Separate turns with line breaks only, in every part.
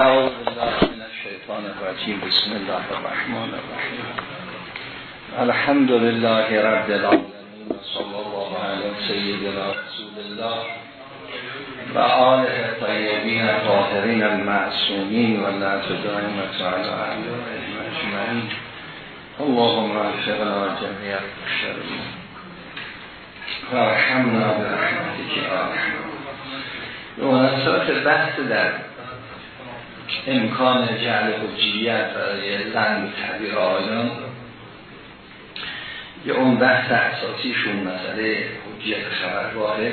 اعوذ بالله من الشیطان الرجیم بسم الله الرحمن الرحیم الحمد لله رب العالمین صلی الله علی سیدنا رسول الله و آله طیبین طاهرین المعصومین و لعنت دائمت علی اعدائهم اجمعین اللهم وفقنا جميع الشرین و رحمنا برحمتك یا رحمن به بحث در امکان جعل حجیت برای زن تعبیر آیان یه اون بحث اساسیشون مسئله حجیت خبر واحد.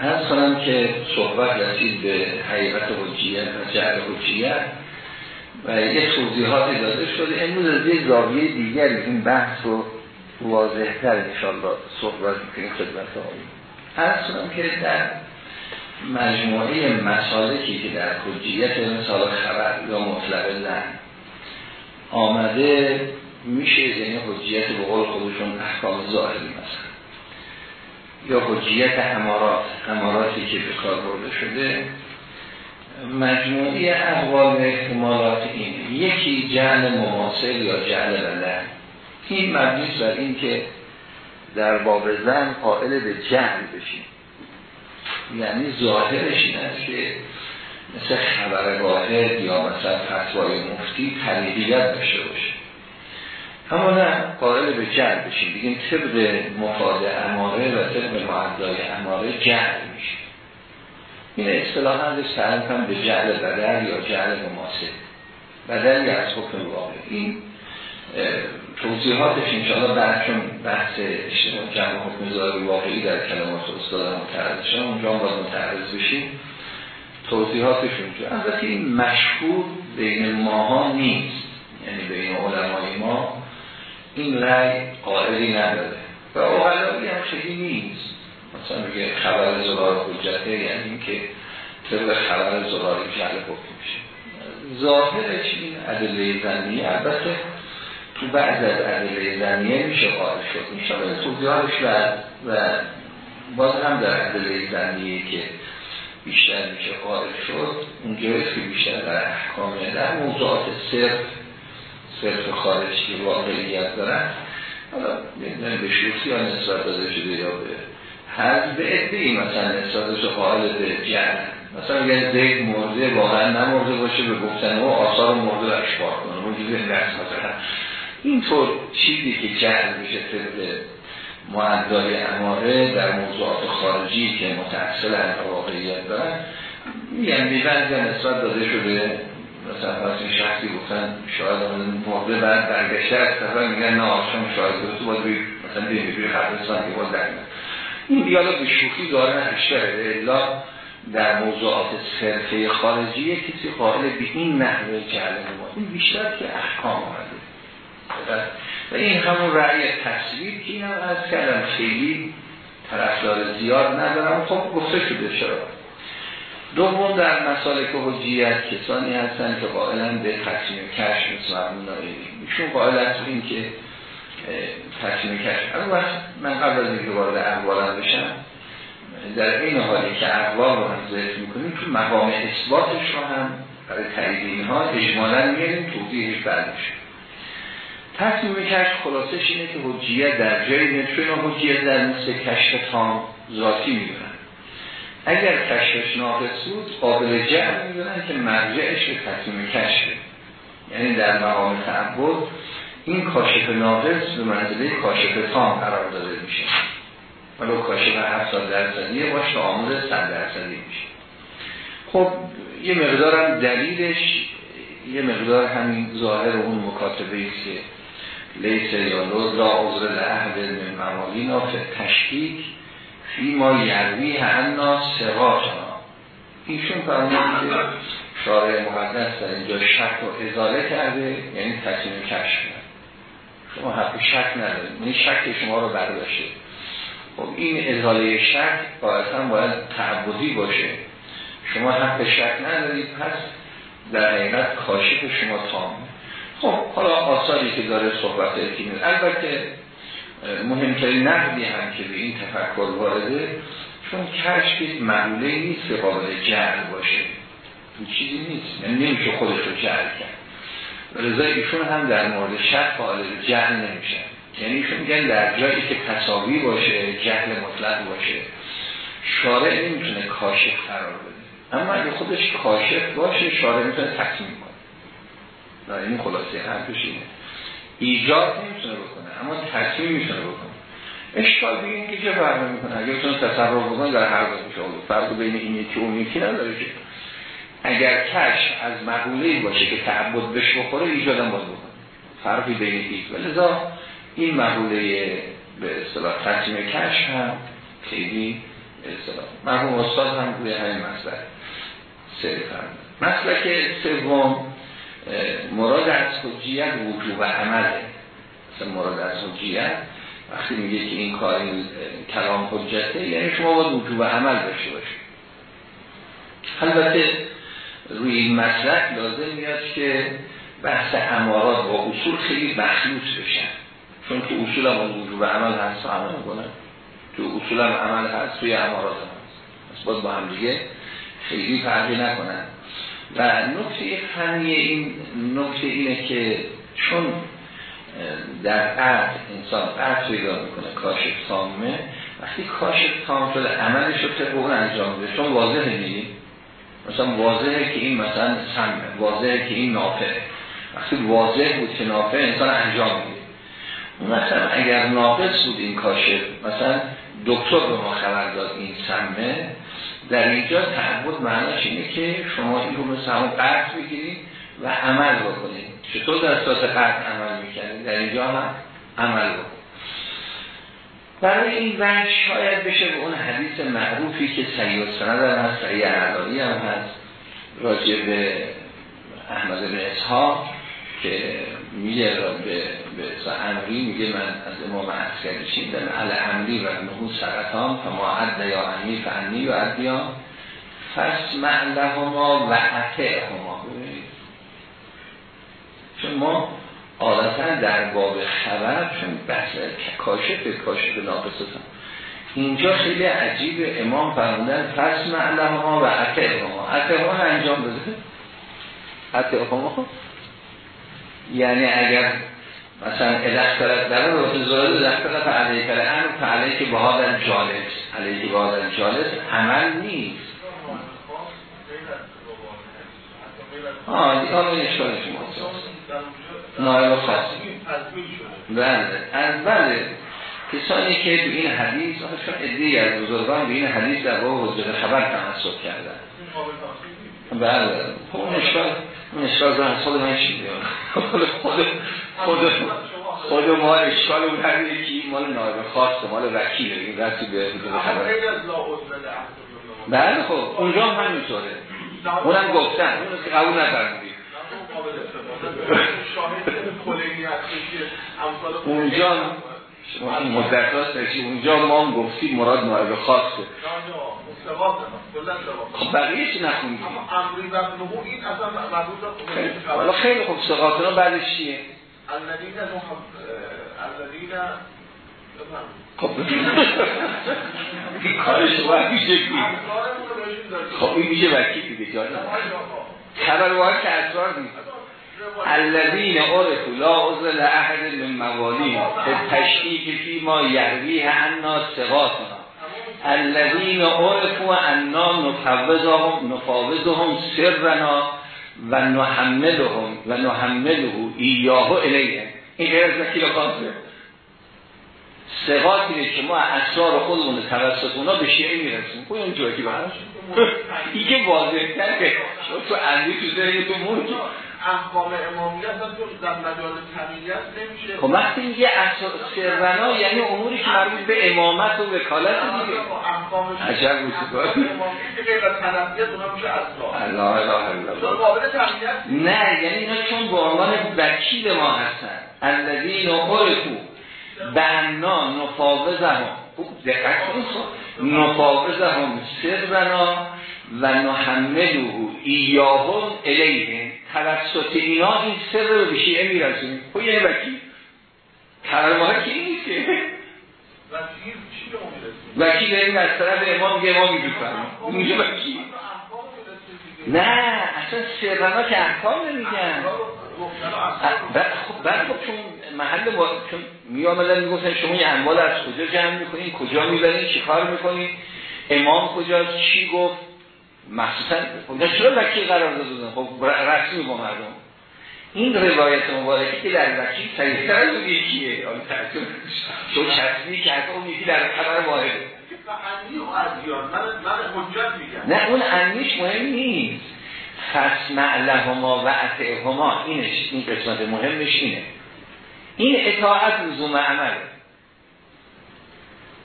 از کنم که صحبت رسید به حقیقت حجیت و جعل حجیت و یه توضیحاتی داده شده. امروز از یه زاویه دیگری این بحث رو واضحتر انشاءالله صحبت می‌کنیم خدمت از کنم که در مجموعه مسالکی که در حجیت مثال خبر یا مطلب لن آمده میشه یعنی حجیت به قول خودشون احکام ظاهری مثلا. یا حجیت همارات هماراتی که به کار برده شده. مجموعه اقوال احتمالات این یکی جعل مماثل یا جعل بلن این مبنیست بر این که در باب زن قائل به جعل بشیم. یعنی ظاهرش این است که مثل خبر واحد یا مثلا فتوای مفتی طریقیت داشته باشه. اما نه قائل به جعل بشیم. بگیم طبق مفاد اماره و طبق معدای اماره جعل میشه این اصطلاح هم سرم هم به جعل بدل یا جعل مماسد بدلی از حکم واقع. این توضیحاتش انشاءالله بعد چون بحث جمع حکم ظاهر واقعی در کلمات استاد متعرض اونجا هم باید متعرض بشیم. توضیحاتش اونجا البته این مشهور بین ماها نیست. یعنی بین علمای ما این رأی قائلی نداره. و اوغلایی هم خیلی نیست. مثلا بگه خبر زرار حجته یعنی اینکه طبق خبر زراری جعل حکم میشه. ظاهرش این عدله زنی البته تو بعد از عدله زنیه میشه قائل شد. میشه توضیحاتش و, و باز هم در عدله زنیه که بیشتر میشه قائل شد اونجایی که بیشتر در احکامه در موضوعات صرف صرف خارج که واقعیت دارن. حالا نمی‌دونم به شوخی یا نسبت داده شده یا به هر به ادهی مثلا نسبتش قائل به جن مثلا اگر زید مرده واقعا نمرده باشه به گفتن او آثار مرده رو اشباه کنه. اون جزء مثلا. اینطور چیزی که جعل میشه طبق معدای اماره در موضوعات خارجی که متأصل از واقعیت دارن میگن بیبند نسبت داده شده مثلا این شخصی گفتن شاید مرده بعد برگشته از سفر میگن نه آشان شاید تو باید بی مثلا بیم بی خبرستان که باید در این دیالوگ به شوخی داره اشتره الا در موضوعات صرفه خارجی کسی قائل به این نحوه جعل ما این بیشتر که احکام آمده و این همون رأی تصویر که این از کردم خیلی طرفدار زیاد ندارم. خب گفته شده چرا؟ دوم در مسالک حجیت کسانی هستن که قائلن به تقسیم کشف مثل ایشون قائل هست این که تقسیم کشف. اما من قبل از اینکه وارد احوالم بشم در این حالی که احوال رو هم ذکر می‌کنیم تو مقام اثباتش رو هم برای تایید اینها اجمالا میاریم توضیحش بعد میشه تصمیم کشف خلاصش اینه که حجیت در جایی نتون حجیت در مثل کشف تام ذاتی می‌دونن. اگر کشفش ناقص بود قابل جمع می‌دونن که مرجعش به تصمیم کشفه یعنی در مقام تعبد این کاشف ناقص به منزله کاشف تام قرار داده میشه. ولو کاشف 70 درصدیه باشه آمود 100 درصدی میشه. خب یه مقدارم دلیلش یه مقدار همین ظاهر اون مکاتبه ایست که لیس یا لا عذر لعهد من ممالینا فی تشکیک فی ما یروی هننا سقاطنا ایشون فرمودن که شارع مقدس در اینجا شک و ازاله کرده یعنی تصمیم کشف شما حق شک ندارید. یعنی شک شما رو برداشته. خب این ازاله شک باید باید تعبدی باشه. شما حق شک ندارید پس در حقیقت کاشف شما تامه خب حالا آثاری که داره صحبت اتیمه البته مهمترین نقدی هم که به این تفکر وارده چون کشف معموله نیست که قابل جعل باشه. نمیشه خودش رو جهل کرد. رضا هم در مورد شک قائل جهل نمیشه. یعنی ایشون میگن در جایی که تصاوی باشه جهل مطلق باشه شارع نمی‌تونه کاشف قرار بده. اما اگه خودش کاشف باشه شارع می‌تونه تصمیم این خلاصه حرفش اینه. ایجاد نمی‌تونه بکنه اما تصمیم می‌تونه بکنه. اشکال دیگه این که چه فرق می‌کنه؟ اگه بتونه تصرف بکنه در هر دو میشه فرق بین این یکی اون یکی نداره که. اگر کش از مقوله باشه که تعبد بش بخوره ایجادم باز بکنه. فرقی بین هیچ ولذا این مقوله به اصطلاح تصمیم کش هم خیلی اصطلاح. مرحوم استاد هم روی همین مسئله سر فرمود. که سوم مراد از حجیت وجوب عمله. مثلا مراد از حجیت وقتی میگه که این کار این کلام حجته یعنی شما باید وجوب عمل داشته باشید. البته روی این مسئله لازم میاد که بحث امارات با اصول خیلی مخلوط بشن. چون تو اصول هم وجوب عمل هست و عمل می‌کنه تو اصول هم عمل هست توی امارات هم هست. باید با هم دیگه خیلی فرقی نکنن. و نکته فنی این نکته اینه که چون در قرد انسان قرد پیدا می‌کنه کاشف تامه وقتی کاشف تام شده عملش رو طبق انجام بده چون واضحه میدیم مثلا واضحه که این مثلا سمه واضحه که این نافعه. وقتی واضح بود که نافعه انسان انجام میده. مثلا اگر ناقص بود این کاشف مثلا دکتر به ما خبر داد این سمه در اینجا تعبد معناش اینه که شما این رو مثل همون قرد بگیرید و عمل بکنید. چطور در اساس قرد عمل می‌کنید در اینجا هم عمل بکنید. برای این وجه شاید بشه به اون حدیث معروفی که سید سند هم هست سید علالی هم هست راجع به احمد بن اسحاق که میگه به به امری میگه من از امام عسکری شیدم علی امری و نهو سرطان فما عد یا انی فعنی و عدیان فس معله هما و عطه هما چون ما عادتا در باب خبر چون بحث کاشف کاشف ناقصتان اینجا خیلی عجیب امام فرمودن فس معله هما و عطه هما عطه هما انجام بده. عطه هما یعنی اگر مثلا ادخترت در رو زاید ادخترت علیه کل امر فعلیه که بها در جالس علیه که بها در جالس عمل نیست. آه دیگه آن اشکال شما نایب خاص بله از بله. کسانی که به این حدیث چون ادهی از بزرگان به این حدیث در باب حجت خبر تمسک کردن. بله خب اون اشکال اون اشکال زن خود من چی خود خود خود خود ما اشکال اون هر یکی مال نایب خاص مال وکیل این رسی به خبر. بله خب. اونجا هم همینطوره. اونم گفتن. اون که قبول نفرمودی اونجا شما این مدت اونجا ما هم گفتیم مراد نایب خاصه خب بقیه چی نخوندیم حالا خیلی خوب. سقاطنا بعدش چیه؟ خب. این خب میشه وکیل دیگه جانا خبر واحد که اسرار نیست. الذین عرفوا لا عذر لاحد من موالیم به تشکیک فی ما یرویه انا ثقاتنا الذین عرفوا انا نفوضهم نفاوضهم سرنا و نحملهم و نحمله ایاه الیه. این غیر از وکیل خاصه ثقاتی که ما اسرار خودمون توسط اونا به شیعه می‌رسیم. خب اون که این که واضح که تو اندی تو ذهن تو مون
احکام امامیت هم در مجال طبیعیت نمیشه.
خب وقتی میگه سرنا یعنی اموری که مربوط به امامت و وکالت دیگه.
احکام
عجب الله الله نه یعنی اینا چون به عنوان وکیل ما هستن. الذین عرفو بنا نفاوضهم. خوب دقت کنید نفاوضهم سرنا. و نحمله ایاهم الیه. توسط اینا این سر رو به شیعه میرسونیم. خب یه وکیل قرار که این نیست؟ که وکیل این از طرف امام میگه امام میگه میگه وکیل نه اصلا سرنا که احکام نمیگن. خب بعد خب چون محل با... چون می آمدن می‌گفتن شما یه اموال از کجا جمع می‌کنین؟ کجا می‌برین؟ چی کار می‌کنین؟ امام کجا چی گفت؟ مخصوصا خب چرا وکیل قرار دادن خب رسمی با مردم. این روایت مبارکی که در وکیل صحیح‌تر از اون یکیه. حالا ترجمه چون که اون یکی در خبر واحده نه اون انیش مهم نیست. فسمع لهما و هما اینش این قسمت مهمش اینه. این اطاعت لزوم عمل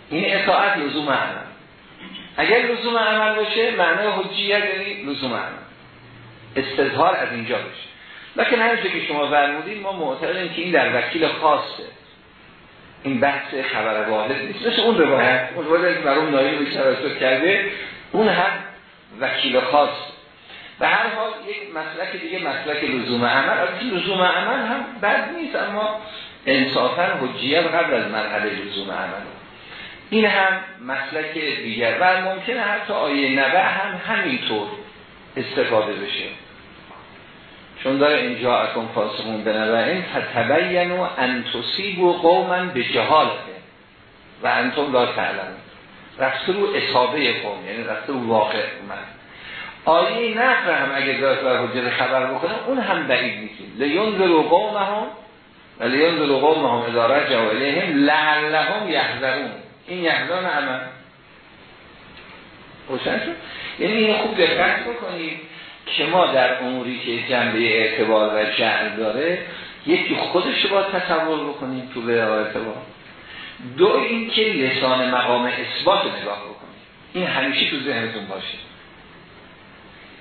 این اطاعت لزوم عمل اگر لزوم عمل باشه معنی حجیت یعنی لزوم عمل. استظهار از اینجا باشه. لکن هر که شما فرمودید ما معتقدیم که این در وکیل خاصه. این بحث خبر واحد نیست. مثل اون روایت اون روایت که برام نایی رو کرده اون هم وکیل خاص به هر حال یک مسلک دیگه مسلک لزوم عمل. از لزوم عمل هم بد نیست اما انصافا حجیت قبل از مرحله لزوم عمل. این هم مسلک دیگر. و ممکنه حتی آیه نبع هم همینطور استفاده بشه. چون داره اینجا اکن فاسقون به این فتبین و انتصیب و قومن به جهالته و انتم لا تعلم رفته رو اصابه قوم یعنی رفته رو واقع من آیه نفر هم اگه داره بر حجر خبر بکنه اون هم بعید نیستیم لیون ذلو قوم هم و لیون ذلو قوم هم اداره جواله هم لعلهم یحذرون. این یحذان عمل. روشن شد؟ یعنی خوب دقت بکنید که ما در اموری که جنبه اعتبار و جعل داره یکی خودش رو تصور بکنیم تو به اعتبار. دو این که لسان مقام اثبات نگاه بکنیم. این همیشه تو ذهنتون باشه.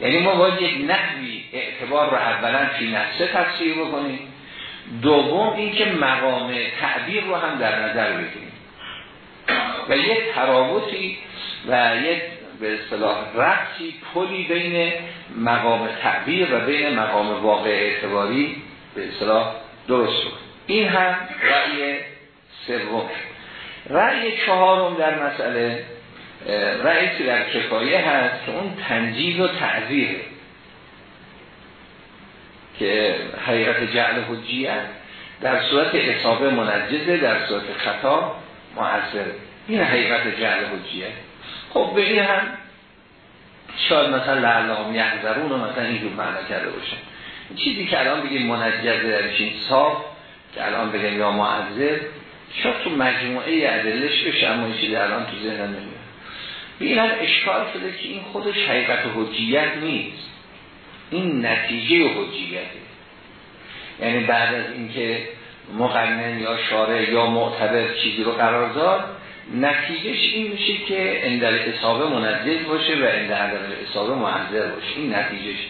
یعنی ما باید یک نحوی اعتبار رو اولا فی نفسه تفسیر بکنیم. دوم این که مقام تعبیر رو هم در نظر بگیریم. و یک ترابطی و یک به اصطلاح رفتی پلی بین مقام تعبیر و بین مقام واقع اعتباری به اصطلاح درست بود این هم رأی سوم. رأی چهارم در مسئله رأی در کفایه هست که اون تنجیز و تعذیر که حقیقت جعل حجیت در صورت اصابه منجزه در صورت خطا معذره این حقیقت جعل حجیت خب به این هم شاید مثلا لعلام یحذرون و مثلا اینجور معنا کرده باشه. چیزی که الان بگیم منجزه درش این صاف که الان بگیم یا معذر شاید تو مجموعه عدلش بشه اما این چیزی الان تو ذهن نمیاد. این هم اشکال شده که این خودش حقیقت حجیت نیست. این نتیجه حجیته. یعنی بعد از اینکه مقنن یا شارع یا معتبر چیزی رو قرار داد نتیجهش این میشه که اندل اصابه منجز باشه و اندل اصابه محضر باشه. این نتیجهش.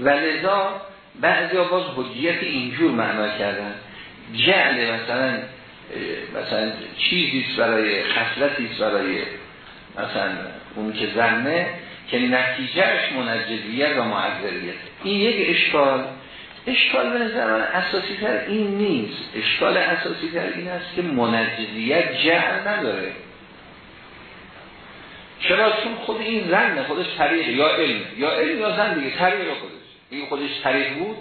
و لذا بعضی باز حجیت اینجور معنا کردن. جعل مثلا مثلا چیزیست برای خصلتیست برای مثلا اون که زنه که نتیجهش منجزیت و معذریت این یک اشکال. اشکال به نظر من اساسی تر این نیست. اشکال اساسی تر این است که منجزیت جهل نداره. چرا؟ چون خود این زن خودش طریق یا علم. یا علم یا زن دیگه طریق خودش. این خودش طریق بود.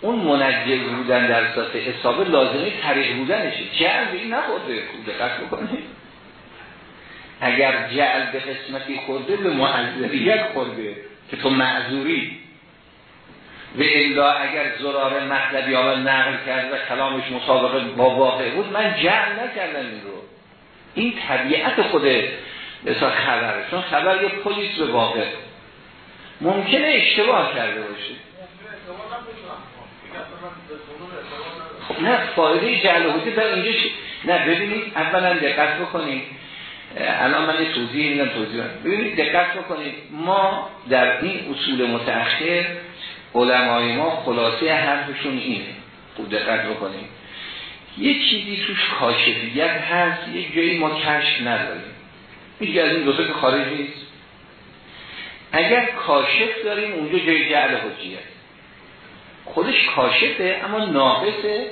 اون منجز بودن در اساس حساب لازمی طریق بودنشه جهل به این نخورده خوب دقت بکنید. اگر جعل به قسمتی خورده به معذریت خورده که تو معذوری. و الا اگر زرار مطلبی آمد نقل کرد و کلامش مسابقه با واقع بود من جعل نکردم این رو. این طبیعت خود مثلا خبره چون خبر یه پلیس به واقع. ممکنه اشتباه کرده باشه. خب نه فایده جعل حدود در اینجا نه ببینید اولا دقت بکنید. الان من توضیح میدم توضیح ببینید دقت بکنید. ما در این اصول متأخر علمای ما خلاصه حرفشون اینه. خوب دقت بکنید یه چیزی توش کاشفیت هست یک جایی ما کشف نداریم. میگه از این دوتا که خارج نیست. اگر کاشف داریم اونجا جای جعل حجیت خودش کاشفه اما ناقصه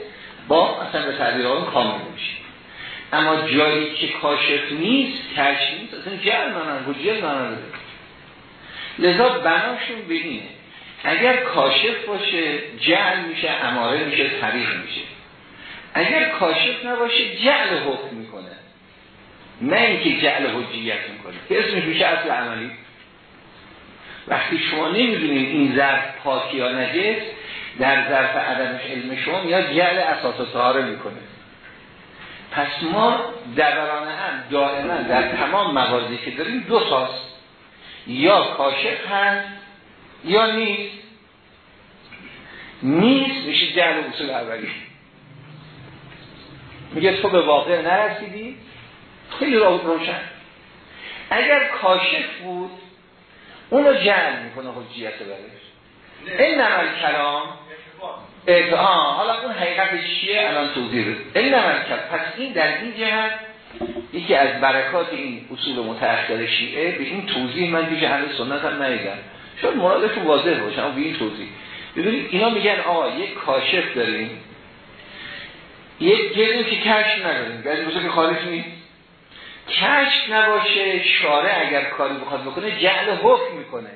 با مثلا به تعبیر کامل میشه. اما جایی که کاشف نیست کشف نیست اصلا جعل معنی حجیت معنی لذا بناشون به اگر کاشف باشه جعل میشه اماره میشه طریق میشه. اگر کاشف نباشه جعل حکم می‌کنه. نه اینکه جعل حجیت می‌کنه. اسمش میشه اصل عملی. وقتی شما نمی‌دونید این ظرف پاکی یا نجس در ظرف عدمش علم شما یا جعل اساس و می‌کنه. پس ما دوران هم دائما در تمام موازی که داریم دو تاست یا کاشف هست یا نیست؟ نیست میشه جعل اصول اولی میگه تو به واقع نرسیدی خیلی روشن. اگر کاشف بود اونو جعل می‌کنه حجیت برش. این نمال کلام ادعا. حالا اون حقیقت چیه؟ الان توضیح این نمال کلام. پس این در این جهت یکی از برکات این اصول متأخر شیعه به این توضیح من دیگه اهل سنت هم ندیدم شاید مرادتون واضح باشه اما این توضیح. ببینید اینا میگن آقا یک کاشف داریم. یک گردیم که کشف نداریم. گردیم بسید که خالص نیست. کشف نباشه شاره اگر کاری بخواد بکنه جعل حکم می‌کنه.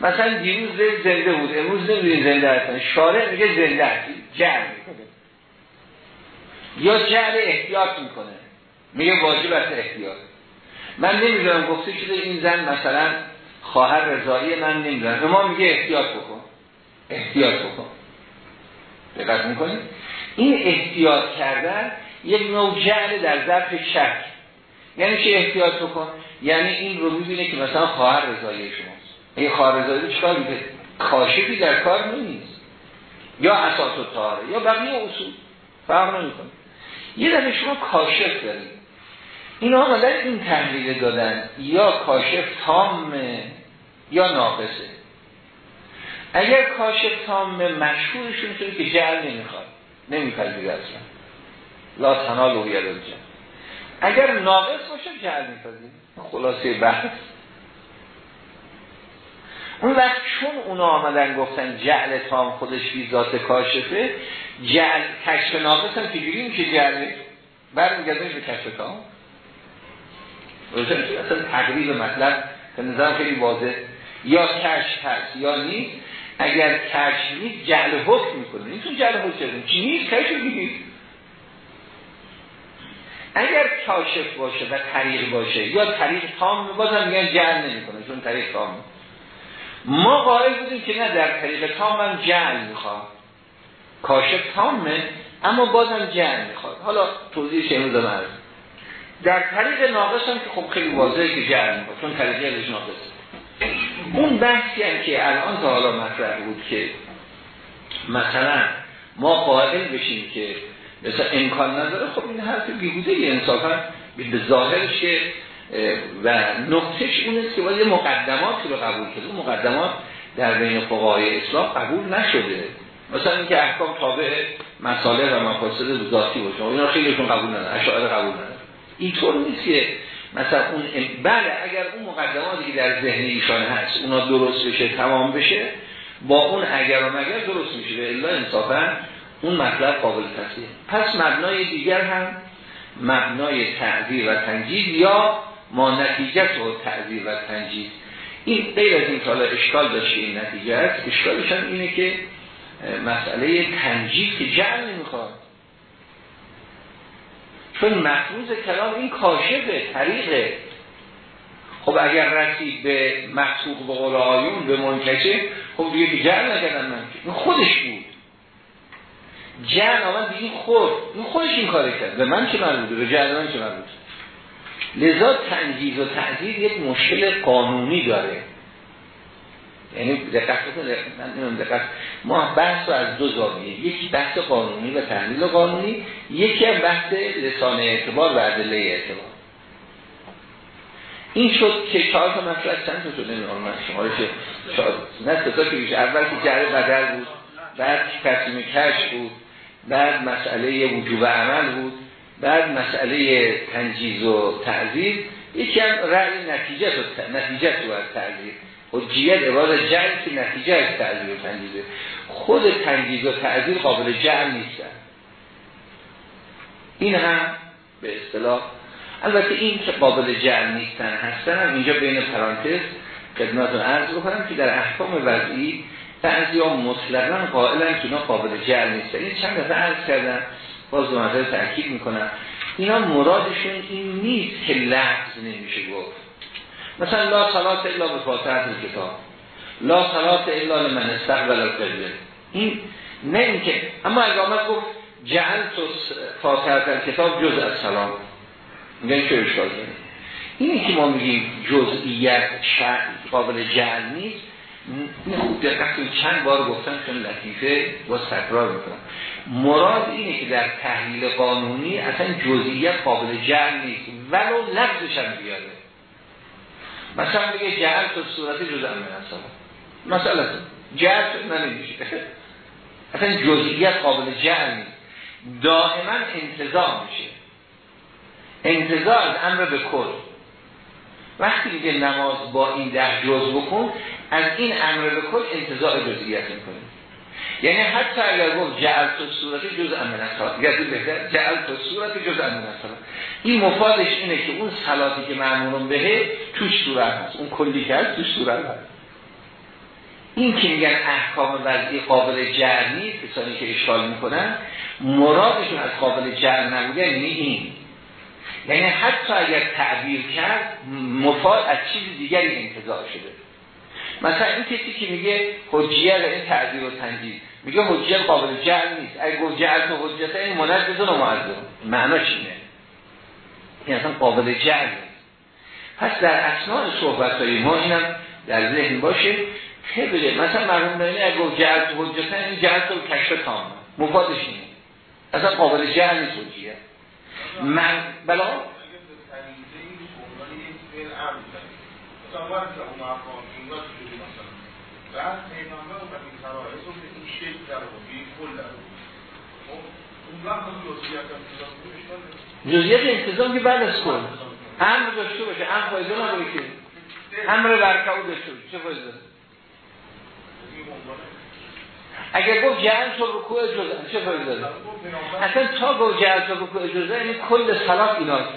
مثلا دیروز زنده بود امروز نمی‌دونی زنده هستن. شاره میگه زنده هستی جعل می‌کنه. یا جعل احتیاط می‌کنه. میگه واجب است احتیاط. من نمی‌دونم گفته شده این زن مثلا خواهر رضایی من نمی‌دونم. ما میگه احتیاط بکن. احتیاط بکن. دقت می‌کنید؟ این احتیاط کردن یک نوع جعل در ظرف شک. یعنی چه احتیاط بکن؟ یعنی این رو می‌بینه که مثلا خواهر رضایی شماست. این خواهر رضایی چکار می‌کنه کاشفی در کار نیست یا اساس و تاره یا بقیه اصول. فرق نمی‌کنه. یه دفعه شما کاشف دارید. این آمدن این تحلیل دادن یا کاشف تامه یا ناقصه. اگر کاشف تام مشهورشون شده که جعل نمی‌خواد نمیپذیره اصلا. لا تنال و اگر ناقص باشه جعل میپذیر خلاصه بحث. اون وقت چون اونا آمدن گفتن جعل تام خودش بی ذات کاشفه جعل کشف ناقص هم چجوری میشه جعل برمیگرده به کشف تام. اصلا تقریب مطلب به نظرم خیلی واضح. یا کشف هست یا نیست اگر کشف نیست جعل حکم می‌کنه. نیستون جعل حکم چی نیست؟ کشف نیست اگر کاشف باشه و طریق باشه یا طریق تام بازم میگن جعل نمی‌کنه چون طریق تام ما قائل بودیم که نه در طریق تام هم جعل می‌خواد. کاشف تامه اما بازم جعل می‌خواد. حالا توضیح شما دارم در طریق ناقص هم که خب خیلی واضحه که جعل می‌خواد چون طریق ناقصه. اون بحثی هم که الان تا حالا مطرح بود که مثلا ما قائل بشیم که مثلا امکان نداره خب این حرف بیهوده انصافا به ظاهرش و نقطش اون است که باید مقدمات رو قبول کرد اون مقدمات در بین فقهای اسلام قبول نشده. مثلا اینکه احکام تابع مساله و مفاسد ذاتی باشه. اینا خیلیشون قبول نداره اشاعره قبول نداره اینطور نیست که مثلا اون بله اگر اون مقدماتی که در ذهن ایشان هست اونا درست بشه تمام بشه با اون اگر و مگر درست میشه. به الا انصافا اون مطلب قابل تصدیق پس مبنای دیگر هم مبنای تعذیر و تنجید یا ما نتیجه و تعذیر و تنجید. این غیر از این حالا اشکال داشته این نتیجه است اشکالش هم اینه که مسئله تنجید که جعل نمی‌خواد. چون مفروض کلام این کاشفه طریقه. خب اگر رسید به مخصوق به قول آیون به منکشه خب دیگه جعل نکردن من این خودش بود. جعل آمد دیگه خود. این خودش این کاری کرد. به من چه مربوطه؟ به جعل من چه مربوطه؟ لذا تنجیز و تعذیر یک مشکل قانونی داره. یعنی دقت من دقت. ما بحث رو از دو زاویه یکی بحث قانونی و تحلیل قانونی یکی هم بحث لسان اعتبار و عدله اعتبار. این شد که چهار تا مطلب چند تا شده نمی‌دونم من شمارش نه ستا که بیشه اول که جره بدل بود بعد تصمیم کش بود بعد مسئله وجوب عمل بود بعد مسئله تنجیز و تعذیر یکی هم رأی نتیجه نتیجه تو از تعذیر حجیت عباد جعل که نتیجه از تعذیر و تنجیزه خود تنجیز و تعذیر قابل جعل نیستن این هم به اصطلاح البته این که قابل جعل نیستن هستن هم اینجا بین پرانتز خدمتتون عرض بکنم که در احکام وضعی بعضی ها مطلقا قائلن که اینا قابل جعل نیست این چند دفعه عرض کردن باز دو نظر تأکید می‌کنم. اینا مرادشون این نیست که لحظ نمیشه گفت. مثلا لا صلات الا به فاتحت کتاب لا صلات الا لمن استقبل القبله. این نه اینکه اما آمد گفت جعل تو فاتحت کتاب جز از سلام میگن چه اشکال داره؟ اینی که ما میگیم جزئیت قابل جعل نیست این خوب دقت چند بار گفتم چون لطیفه با تکرار می‌کنم. مراد اینه که در تحلیل قانونی اصلا جزئیت قابل جعل نیست ولو لفظش هم بیاره. مثلا بگه جعل تو صورت جزء من مثلا مثلا جعل نمیشه اصلا جزئیت قابل جعل نیست. دائما انتظار میشه. انتظار از امر به کل. وقتی میگه نماز با این ده جز بکن از این امر به کل انتظار جزئیت می‌کنه یعنی حتی اگر گفت جعل تو صورت جز امن اصلا بهتر جعل تو صورت جز امن این مفادش اینه که اون صلاتی که معمولون بهه توش صورت هست. اون کلی که هست توش صورت هست. این که میگن احکام وضعی قابل جعل کسانی که اشکال می‌کنن مرادشون از قابل جعل نبوده یعنی این. یعنی حتی اگر تعبیر کرد مفاد از چیز دیگری انتظار شده. مثلا این کسی که میگه حجیه این تعبیر و تنجیز. میگه حجیه قابل جعل نیست. اگه گفت جعل تو حجیت این منجز و معذر معناش اینه این اصلا قابل جعل نیست. پس در اسناع صحبت های ما اینم در ذهن باشه. طبقه مثلا مرحوم دانی اگه گفت جعل تو حجیت این جعل تو کشف تام مفادش اینه. اصلا قابل جعل نیست حجیه. من بلا بعد پیغمبر و این فرائض رو به این شکل در رو به این کل در خب، اون وقت هم جزئیات انتظام که بعد از کن امر داشته باشه. امر فایده نداره که. امر برکعو داشته باشه. چه فایده؟ داره اگر گفت جعل تو رکوع جزء چه فایده داره؟ اصلا تا گفت جعل تو رکوع جزء این کل صلات ایناست.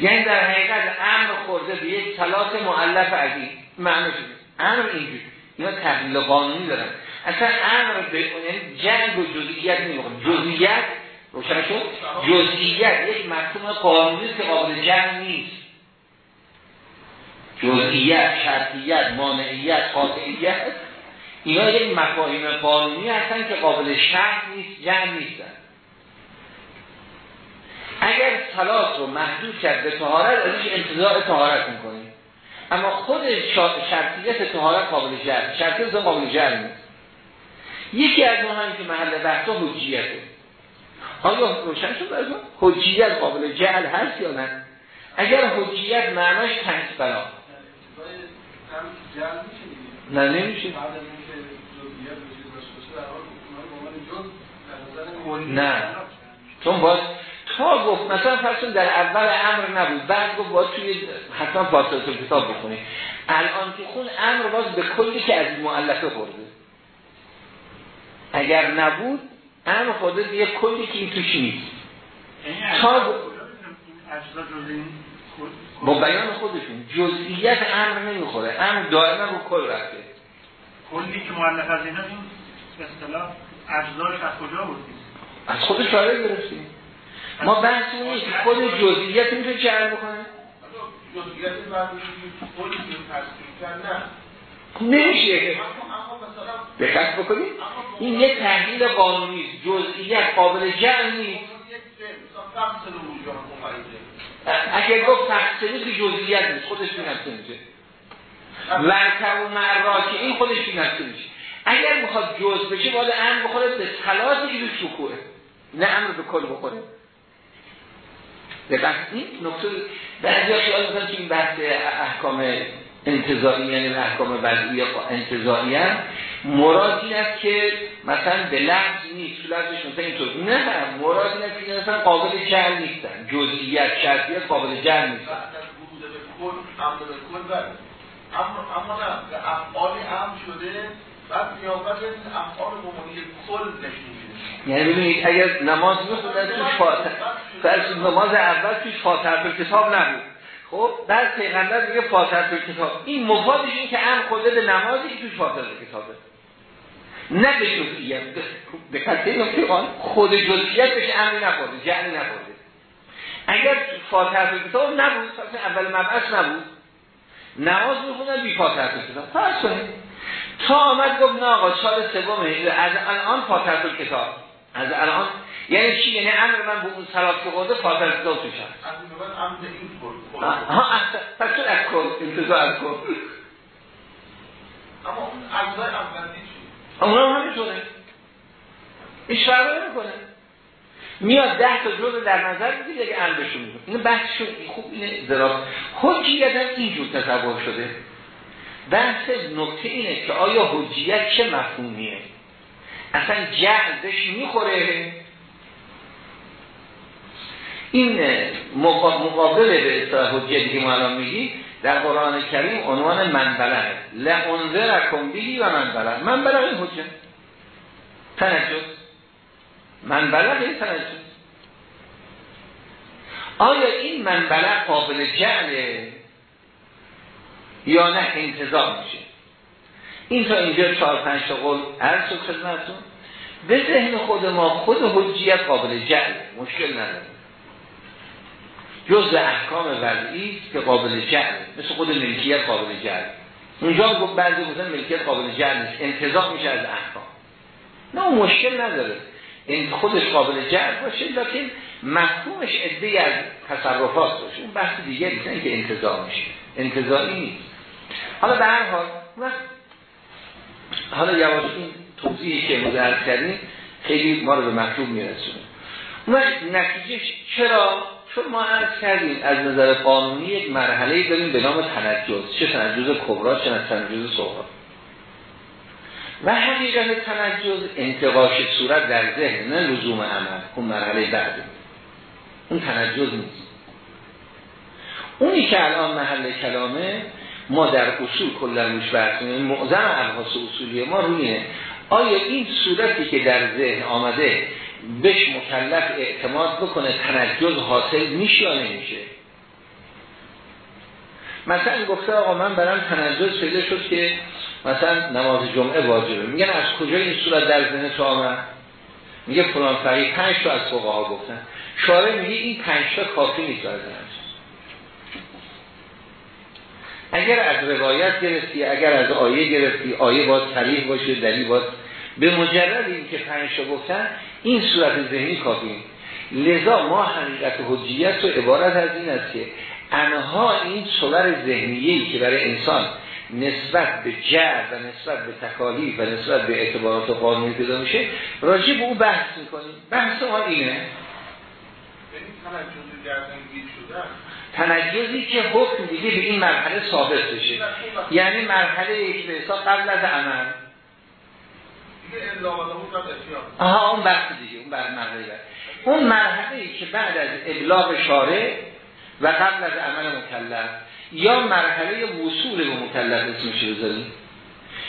یعنی در حقیقت امر خورده به یک صلات معلف عزیز معنی امر اینجور اینا تحلیل قانونی دارن. اصلا امر به یعنی جنگ و جزئیات نمی‌خواد جزئیات روشن شد؟ جزئیات یک مفهوم قانونی که قابل جنگ نیست. جزئیات شرطیت مانعیت قاطعیت اینا یک مفاهیم قانونی هستن که قابل شرط نیست جنگ نیستن. اگر صلات رو محدود کرد به طهارت ازش انتظار طهارت می‌کنیم. اما خود شرطیت طهارت قابل جعل شرطیت قابل جعل نیست. یکی از اونها که محل بحث حجیته آیا روشن شد از حجیت قابل جعل هست یا نه؟ اگر حجیت معناش تنس بلا. نه نمیشه. نه. چون باز تا گفت مثلا فرسون در اول امر نبود بعد گفت باید توی حتما فاصله کتاب بخونی. الان که خون امر باز به کلی که از معلقه خورده. اگر نبود امر خورده یه کلی که این توش نیست. تا با بیان خودشون جزئیت امر نمی‌خوره. امر دائما رو کل رفته.
کلی که معلق از این به اصطلاح اجزاش از کجا بود؟
از خود شاره گرفتیم ما بحث نیست خود جزئیات می‌تونه جعل بکنه نمیشه. دقت بکنید این یه تحلیل قانونی جزئیات قابل جعل نیست. اگر گفت تقسیمی که جزئیات نیست. خودش بینفته میشه ورکب و معراکی این خودش بینفته میشه اگر می‌خواد جز بشه باید امر بخوره به تلاتی که شکوه. نه امر به کل بخوره. دقیق این نکته بعضی خیال می‌کنن که این بحث احکام انتظاری یعنی احکام وضعی انتظاری هم. مراد این است که مثلا به لفظ نیست تو لفظش مثلا اینطور. نه مراد این است که مثلا قابل جهل نیستن. جزئیت شرطیت قابل جهل نیستن.
اما نه به افعال هم شده بعد کل
یعنی ببینید اگر نماز میخوندن توش فاتح فرض نماز اول توش فاتح به کتاب نبود. خب بعد پیغمبر میگه فاتحه کتاب این مفادش این که هم خوده به نمازی توش فاتحه کتابه نه به جزئیت. به خود جزئیت بشه امری نخورده جعلی نخورده. اگر فاتحه کتاب نبود اول مبعث نبود. نماز می‌خونن بی فاتحه کتاب فرض کنید. تا آمد گفت نه آقا سال سوم از الان فاتحه کتاب از الان یعنی چی؟ یعنی امر من به اون صلات که قرده فاتحه کتاب توش هست ها پس تو از کن انتظار از کن
اما اون اجزای اولی چی
اونا هم همینطوره هیچ فرقی نمی‌کنه. میاد ده تا جزء در نظر می‌گیره که امرشون میگه اینو بحثشون خوب اینه ذرا حجیت هم اینجور تصور شده. بحث نکته اینه که آیا حجیت چه مفهومیه؟ اصلا جهدش می‌خوره؟ این مقابل به اصطلاح حجیتی که ما الان میگی در قرآن کریم عنوان منبلغ لعنذرکم بیهی و منبلغ منبلغ این حجت. تنجز منبلغ این تنجز آیا این منبلغ قابل جعله یا نه انتظام میشه. این تا اینجا چهار پنج تا قول عرض شد خدمتتون. به ذهن خود ما خود حجیت قابل جعل مشکل نداره. جز احکام وضعی که قابل جعل مثل خود ملکیت قابل جعل اونجا گفت بعضی گفتن ملکیت قابل جعل نیست انتظام میشه از احکام. نه مشکل نداره. این خودش قابل جعل باشه لیکن مفهومش عده از تصرفات باشه. اون بحث نیست که انتظام میشه. انتظامی نیست. حالا به هر حال حالا یواش این توضیحی که مدرد کردیم خیلی ما رو به مطلوب میرسونه. اون نتیجه چرا؟ چون ما عرض کردیم از نظر قانونی یک مرحله داریم به نام تنجز. چه تنجز کبرا چه تنجز صغرا. و حقیقت تنجز انتقاش صورت در ذهن نه لزوم عمل. اون مرحله بعد. اون تنجز نیست. اونی که الان محل کلامه ما در اصول کلا روش بحث معظم ابحاث اصولی ما رویه آیا این صورتی که در ذهن آمده بهش مکلف اعتماد بکنه تنجز حاصل میشه یا نمیشه؟ مثلا گفته آقا من برم تنجز پیدا شد که مثلا نماز جمعه واجبه. میگن از کجا این صورت در ذهن تو آمد؟ میگه فلان فقیه پنج تا از فقها گفتن. شاره میگه این پنج تا کافی نیست اگر از روایت گرفتی اگر از آیه گرفتی آیه باید صریح باشه دلیل باید به مجرد این که پنج گفتن این صورت ذهنی کافی لذا ما حقیقت حجیت و عبارت از این است که انها این صور ذهنیهی که برای انسان نسبت به جر و نسبت به تکالیف و نسبت به اعتبارات و قانونی پیدا میشه راجع به او بحث می‌کنیم. بحث ما اینه. یعنی تنجزی که حکم دیگه به این مرحله ثابت بشه. یعنی مرحله یک به حساب قبل از عمل. آها اون بحث دیگه اون بحث مرحله اون مرحله ای که بعد از ابلاغ شارع و قبل از عمل مکلف یا مرحله وصول به مکلف اسمش بذاریم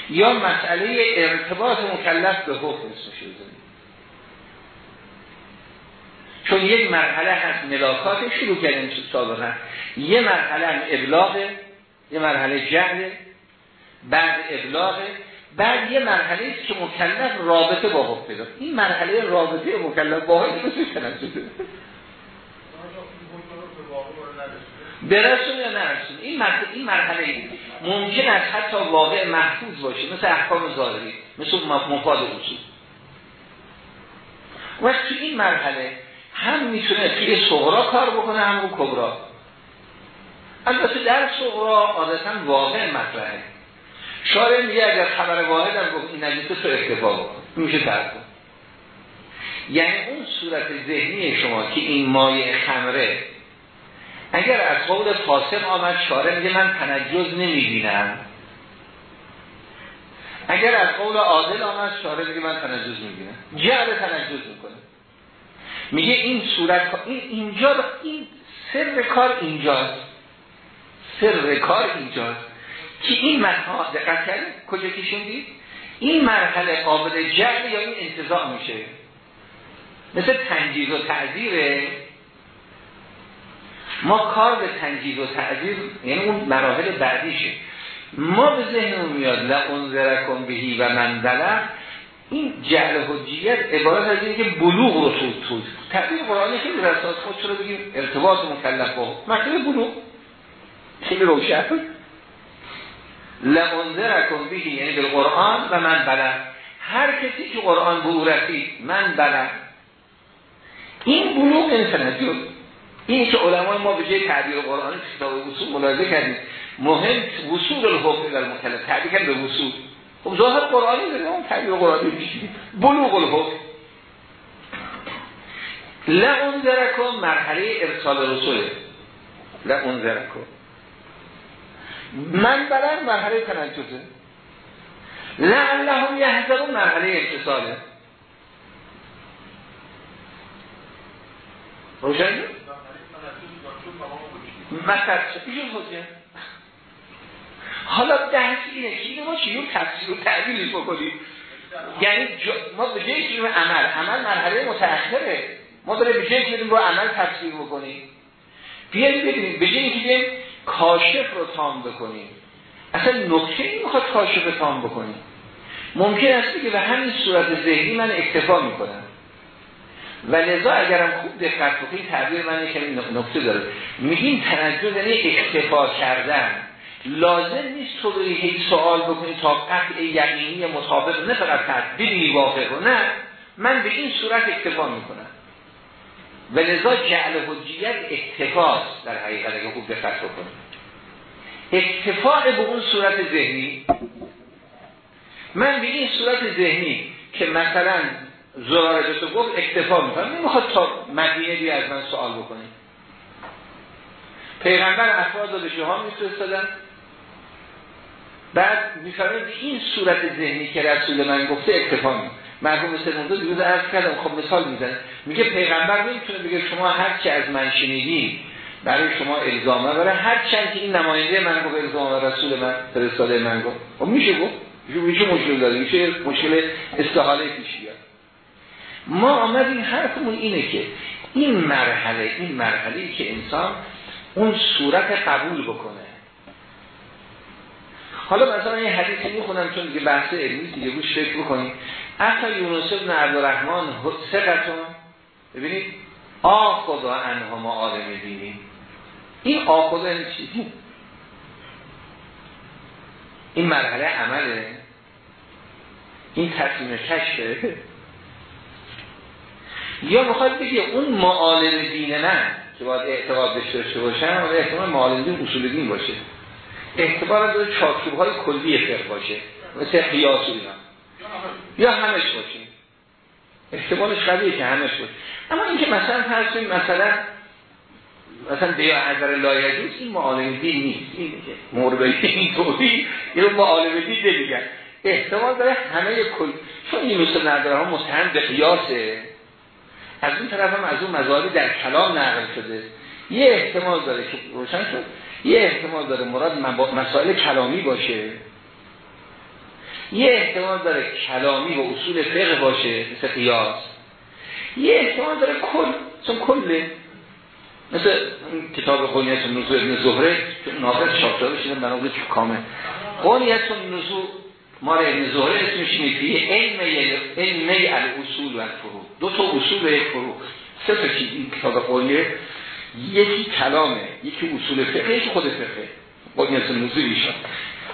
یا مسئله ارتباط مکلف به حکم اسمش بذاریم چون یک مرحله هست ملاکات شروع کردیم سابقا یه مرحله ابلاغه یه مرحله جهل بعد ابلاغه بعد یه مرحله است که مکلف رابطه با حکم پیدا. این مرحله رابطه مکلف با حکم شده برسون یا نرسون؟ این مرحله, این مرحله ممکن است حتی واقع محفوظ باشه مثل احکام ظاهری مثل مفاد اصول. و تو این مرحله هم می‌تونه توی صغرا کار بکنه هم رو کبرا. البته در صغرا عادتا واقع مطرحه. شارع میگه اگر خبر واحد هم گفت این نجیسه تو اکتفا بکن میشه ترک کن یعنی اون صورت ذهنی شما که این مایه خمره اگر از قول فاسق آمد شارع میگه من تنجز نمی‌بینم. اگر از قول عادل آمد شارع میگه من تنجز می‌بینم جعل تنجز می‌کنه. میگه این صورت این اینجا این سر کار اینجاست. سر کار اینجاست. که این مرحله دقت کردید کجا کشوندید این مرحله قابل جعل یا این انتظار میشه؟ مثل تنجیز و تعذیره. ما کار به تنجیز و تعذیر یعنی اون مراحل بعدیشه. ما به ذهنمون میاد. لعنذرکم بهی و من این جعل حجیت عبارت از اینه که بلوغ رو تو تعبیر قرآنی خیلی رساس خود چرا بگیم ارتباط مکلف با مطلب بلوغ. خیلی روشن. لعنذرکم بهی یعنی به قرآن و من بلغ هر کسی که قرآن به او رسید من بلغ این بلوغ این این که علمای ما به جای تعبیر قرآنی کتاب اصول ملاحظه کردیم. مهم وصول الحکم در مکلف تعبیر به وصول. خب ظاهر قرآنی اون تعبیر قرآنی میشه بلوغ الحکم. لعنذرکم مرحله ارسال رسوله. لعنذرکم من بلن مرحله تنجزه. لعلهم یحذرون مرحله اتصاله. روشن؟ مثلا ایشون حجه حالا دست اینه. که ما چیون تفسیر و تعبیرش بکنیم؟ یعنی ما به جایی عمل؟ عمل مرحله متأخره. ما داره به عمل تفسیر بکنیم. بیایید ببینیم به جایی که کاشف رو تام بکنیم. اصلا نکته این می‌خواد کاشف تام بکنیم. ممکن است که به همین صورت ذهنی من اکتفا می‌کنم. و لذا اگرم خوب دقت بکنید تعبیر من کمی نکته داره. میگیم تنجز یعنی اکتفا کردن. لازم نیست تو بری هی سوال بکنی تا قطع یقینی مطابق نه فقط ببینی واقع رو. نه. من به این صورت اکتفا می‌کنم. و لذا جعل حجیت اکتفاست در حقیقت اگه خوب دقت بکنید اکتفاع به اون صورت ذهنی من به این صورت ذهنی که مثلا زراره تو گفت اکتفا می‌کنم نمی‌خواد تا مدینه بیا از من سوال بکنیم پیغمبر افراد به شما میفرستادن. بعد می‌فهمید این صورت ذهنی که رسول من گفته اکتفا می مرحوم سرمونده دیروز عرض کردم خب مثال می‌زنه. میگه پیغمبر نمی‌تونه بگه شما هر چی از من شنیدی برای شما الزامه برای هر چند که این نماینده من گفت الزامه رسول من فرستاده من گفت. خب میشه گفت؟ میشه مشکل داره. میشه مشکل استحاله پیش بیاد. ما آمدیم حرفمون اینه که این مرحله این مرحله که انسان اون صورت قبول بکنه. حالا مثلا این حدیثی می‌خونم چون دیگه بحث علمی دیگه روش فکر بکنیم اصلا یونس ابن عبدالرحمن سقتون ببینید. آخدا انها ما آدم دینی. این آخدا این چیزی این مرحله عمله. این تصمیم کشفه. یا می‌خواد بگه اون معالم دین من که باید اعتقاد داشته باشم و احتمال معالم دین اصول دین باشه. احتمال داره چارچوب های کلی فقه باشه. مثل قیاس اینا. یا همش باشه. احتمالش قویه که همش باشه. اما اینکه مثلا فرض مثلا مثلا بیا حضر لایجوز این معالم دین نیست. این که مورد این توضیح یه معالم دین دیگر احتمال داره همه کل چون این مثل نداره ها مستهم به قیاسه. از این طرف هم از اون مزاری در کلام نقل شده. یه احتمال داره که روشن شد. یه احتمال داره مراد مسائل کلامی باشه. یه احتمال داره کلامی و اصول فقه باشه مثل قیاس. یه احتمال داره کل چون کله. مثل کتاب قونیت نزو ابن زهره ناقص شاپ شده شده بنابرای کامه قونیت نزو ما را ابن زهره اسمش میگه علم علم الاصول و الفروع. دو تا اصول و یک فروع. سه تا این کتاب قونیه یکی کلامه یکی اصول فقه یکی خود فقه. قونیت نزو ایشان.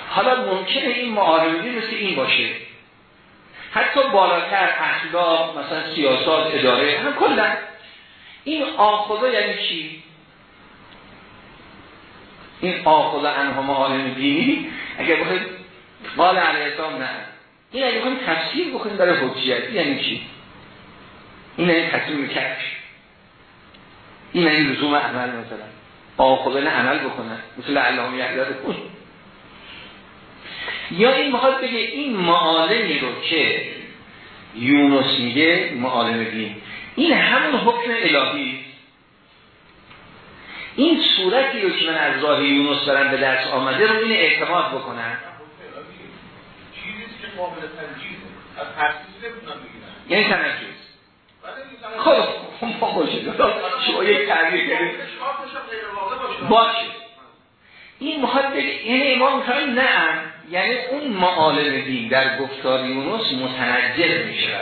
حالا ممکنه این معارضی مثل این باشه. حتی بالاتر اخلاق مثلا سیاست اداره هم کلا. این آخدا یعنی چی؟ این آخدا انها معالم دینی؟ اگر بخواید قال علیه السلام نه. این اگر بخواید تفسیر بکنید برای حجیت یعنی چی؟ این یعنی تصمیم کش این یعنی لزوم عمل مثلا. آخدا نه عمل بکنه. مثل اللهم یحیات کن یا این می‌خواد بگه این معالمی رو که یونس میگه معالم دین. این همون حکم الهی. این صورتی رو که من از راه یونس دارم به دست آمده رو این اعتماد بکنم.
چیزی که قابل
یعنی تنجیز ما باشه. شما یک تعبیر کنید باشه این مخواد یعنی امام می‌خواد نه. یعنی اون معالم دین در گفتار یونس متنجل میشه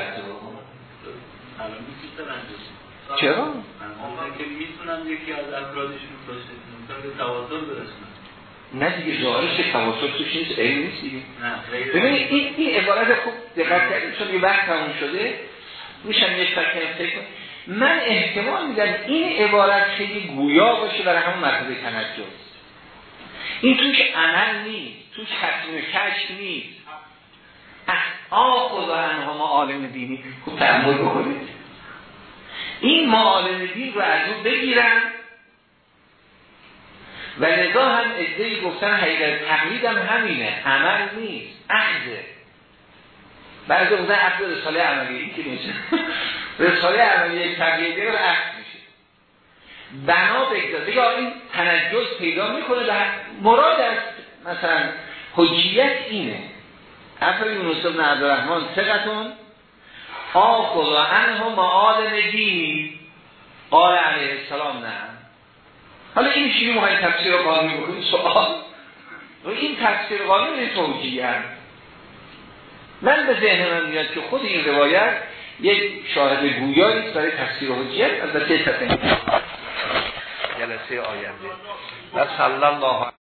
چرا؟
که می‌تونن یکی از افرادشون باشه
نه دیگه ظاهرش تواتر توش نیست علم نیست دیگه. ببینید این این عبارت خوب دقت کردیم چون یه وقت تموم شده. روشم یه فکر فکر من احتمال میدم این عبارت خیلی گویا باشه برای همون مرتبه تنجز این توش عمل نیست توش حتم کشف نیست. آه خدا انها ما عالم دینی. خوب تعمل بکنید این معالم دین رو از اون بگیرن و لذا هم ادهی گفتن حقیقت تقلید هم همینه. عمل نیست. اخذه بعضی گفتن عقد رساله عملی این که میشه رساله عملی تقلیده رو اخذ میشه. بنا بگذار دیگه این تنجز پیدا می‌کنه و مراد از مثلا حجیت اینه. افر یونس بن عبدالرحمن سقتون آخذ عنه معالم دین قال علیه السلام نه. حالا این شیری مهم تفسیر قانونی بکنید سوال. و این تفسیر قانونی توجیه من به ذهن من میاد که خود این روایت یک شاهد گویایی برای تفسیر حجیت از بسیار تفسیر جلسه آینده. و صلی الله